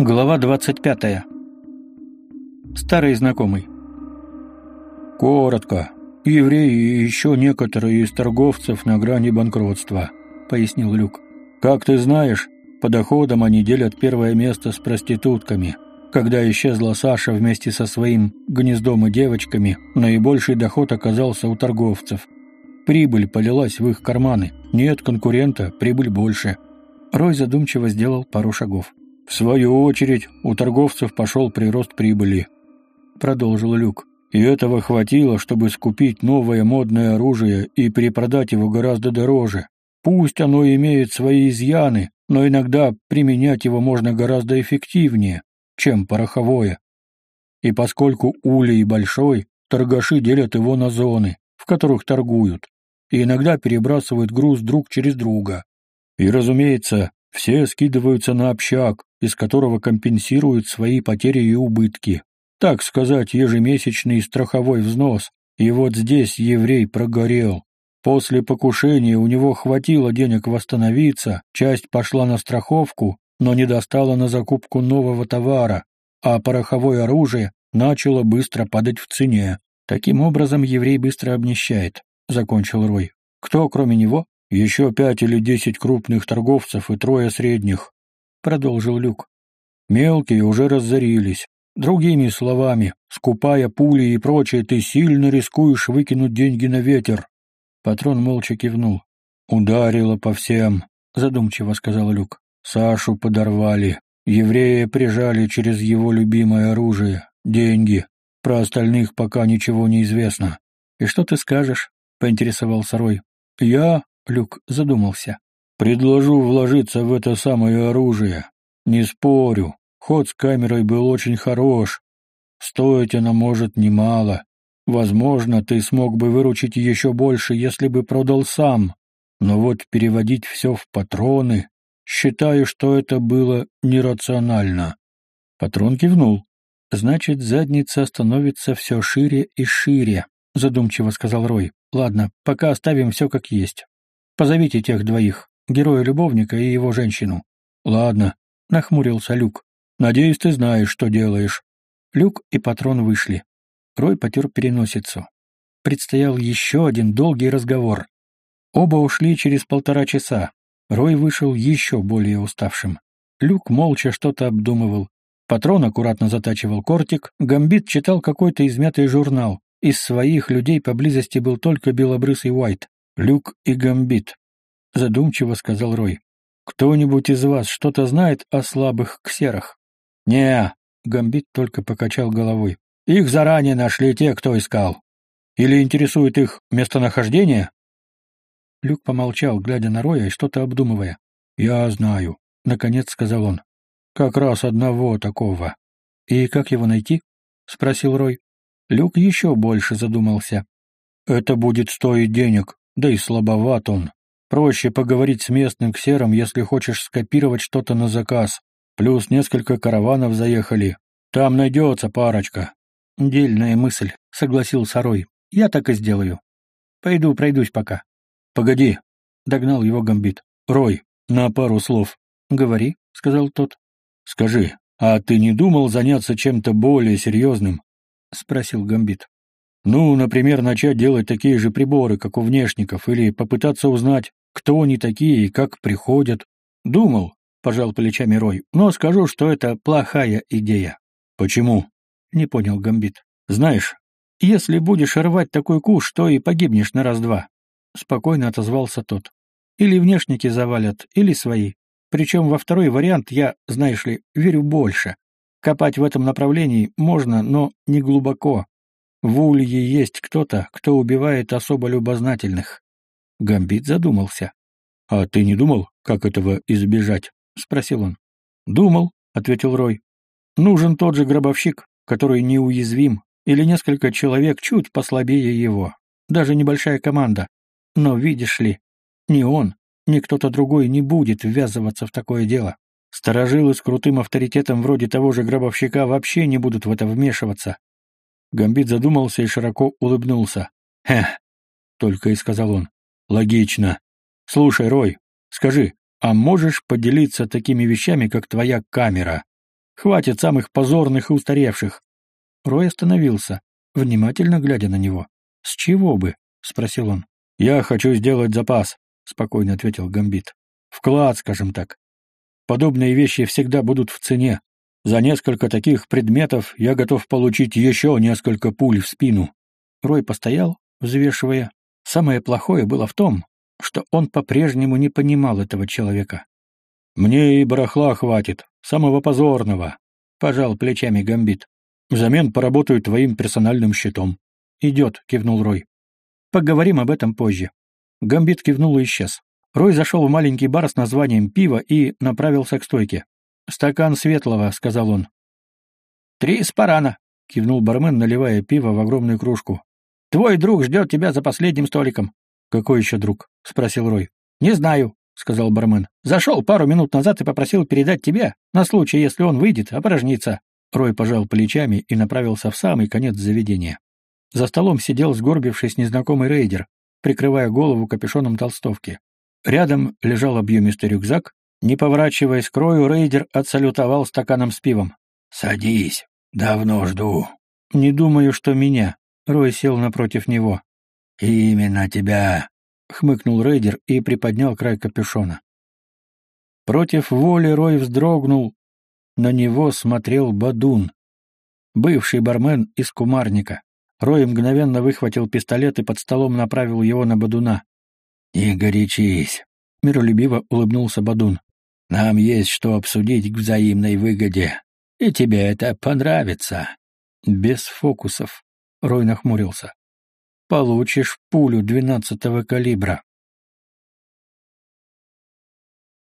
Глава 25. Старый знакомый. Коротко. Евреи и еще некоторые из торговцев на грани банкротства, пояснил Люк. Как ты знаешь, по доходам они делят первое место с проститутками. Когда исчезла Саша вместе со своим гнездом и девочками, наибольший доход оказался у торговцев. Прибыль полилась в их карманы. Нет конкурента, прибыль больше. Рой задумчиво сделал пару шагов. В свою очередь, у торговцев пошел прирост прибыли. Продолжил Люк. И этого хватило, чтобы скупить новое модное оружие и перепродать его гораздо дороже. Пусть оно имеет свои изъяны, но иногда применять его можно гораздо эффективнее, чем пороховое. И поскольку улей большой, торгаши делят его на зоны, в которых торгуют, и иногда перебрасывают груз друг через друга. И, разумеется, все скидываются на общак, из которого компенсируют свои потери и убытки. Так сказать, ежемесячный страховой взнос. И вот здесь еврей прогорел. После покушения у него хватило денег восстановиться, часть пошла на страховку, но не достала на закупку нового товара, а пороховое оружие начало быстро падать в цене. Таким образом, еврей быстро обнищает, — закончил Рой. Кто, кроме него? Еще пять или десять крупных торговцев и трое средних, — продолжил Люк. Мелкие уже разорились. Другими словами, скупая пули и прочее, ты сильно рискуешь выкинуть деньги на ветер. Патрон молча кивнул. «Ударило по всем», — задумчиво сказал Люк. «Сашу подорвали. Еврея прижали через его любимое оружие. Деньги. Про остальных пока ничего не известно». «И что ты скажешь?» — поинтересовался Рой. «Я Люк задумался. «Предложу вложиться в это самое оружие. Не спорю, ход с камерой был очень хорош. Стоить она может немало. Возможно, ты смог бы выручить еще больше, если бы продал сам. Но вот переводить все в патроны... Считаю, что это было нерационально». Патрон кивнул. «Значит, задница становится все шире и шире», — задумчиво сказал Рой. «Ладно, пока оставим все как есть. Позовите тех двоих, героя-любовника и его женщину. Ладно, нахмурился Люк. Надеюсь, ты знаешь, что делаешь. Люк и патрон вышли. Рой потер переносицу. Предстоял еще один долгий разговор. Оба ушли через полтора часа. Рой вышел еще более уставшим. Люк молча что-то обдумывал. Патрон аккуратно затачивал кортик, Гамбит читал какой-то измятый журнал. Из своих людей поблизости был только белобрысый Уайт. Люк и Гамбит, — задумчиво сказал Рой. «Кто-нибудь из вас что-то знает о слабых ксерах?» «Не», — Гамбит только покачал головой. «Их заранее нашли те, кто искал. Или интересует их местонахождение?» Люк помолчал, глядя на Роя и что-то обдумывая. «Я знаю», — наконец сказал он. «Как раз одного такого». «И как его найти?» — спросил Рой. Люк еще больше задумался. «Это будет стоить денег», да и слабоват он. Проще поговорить с местным ксером, если хочешь скопировать что-то на заказ. Плюс несколько караванов заехали. Там найдется парочка. Дельная мысль, согласился Рой. Я так и сделаю. Пойду пройдусь пока. Погоди, догнал его Гамбит. Рой, на пару слов. Говори, сказал тот. Скажи, а ты не думал заняться чем-то более серьезным? Спросил Гамбит. Ну, например, начать делать такие же приборы, как у внешников, или попытаться узнать, кто они такие и как приходят. Думал, пожал плечами Рой, но скажу, что это плохая идея. Почему? Не понял Гамбит. Знаешь, если будешь рвать такой куш, то и погибнешь на раз-два. Спокойно отозвался тот. Или внешники завалят, или свои. Причем во второй вариант я, знаешь ли, верю больше. Копать в этом направлении можно, но не глубоко, в Улье есть кто-то, кто убивает особо любознательных. Гамбит задумался. — А ты не думал, как этого избежать? — спросил он. — Думал, — ответил Рой. — Нужен тот же гробовщик, который неуязвим, или несколько человек чуть послабее его. Даже небольшая команда. Но видишь ли, ни он, ни кто-то другой не будет ввязываться в такое дело. Старожилы с крутым авторитетом вроде того же гробовщика вообще не будут в это вмешиваться. Гамбит задумался и широко улыбнулся. «Хе!» — только и сказал он. «Логично. Слушай, Рой, скажи, а можешь поделиться такими вещами, как твоя камера? Хватит самых позорных и устаревших. Рой остановился, внимательно глядя на него. «С чего бы?» — спросил он. «Я хочу сделать запас», — спокойно ответил Гамбит. «Вклад, скажем так. Подобные вещи всегда будут в цене. За несколько таких предметов я готов получить еще несколько пуль в спину». Рой постоял, взвешивая. Самое плохое было в том, что он по-прежнему не понимал этого человека. «Мне и барахла хватит, самого позорного», — пожал плечами Гамбит. «Взамен поработаю твоим персональным щитом». «Идет», — кивнул Рой. «Поговорим об этом позже». Гамбит кивнул и исчез. Рой зашел в маленький бар с названием «Пиво» и направился к стойке. «Стакан светлого», — сказал он. «Три спарана», — кивнул бармен, наливая пиво в огромную кружку. «Твой друг ждет тебя за последним столиком». «Какой еще друг?» — спросил Рой. «Не знаю сказал бармен. «Зашел пару минут назад и попросил передать тебе, на случай, если он выйдет, опорожнится». Рой пожал плечами и направился в самый конец заведения. За столом сидел сгорбившись незнакомый рейдер, прикрывая голову капюшоном толстовки. Рядом лежал объемистый рюкзак. Не поворачиваясь к Рою, рейдер отсалютовал стаканом с пивом. «Садись. Давно жду». «Не думаю, что меня». Рой сел напротив него. «Именно тебя. — хмыкнул рейдер и приподнял край капюшона. Против воли Рой вздрогнул. На него смотрел Бадун, бывший бармен из кумарника. Рой мгновенно выхватил пистолет и под столом направил его на Бадуна. «Не горячись», — миролюбиво улыбнулся Бадун. «Нам есть что обсудить к взаимной выгоде, и тебе это понравится». «Без фокусов», — Рой нахмурился получишь пулю двенадцатого калибра.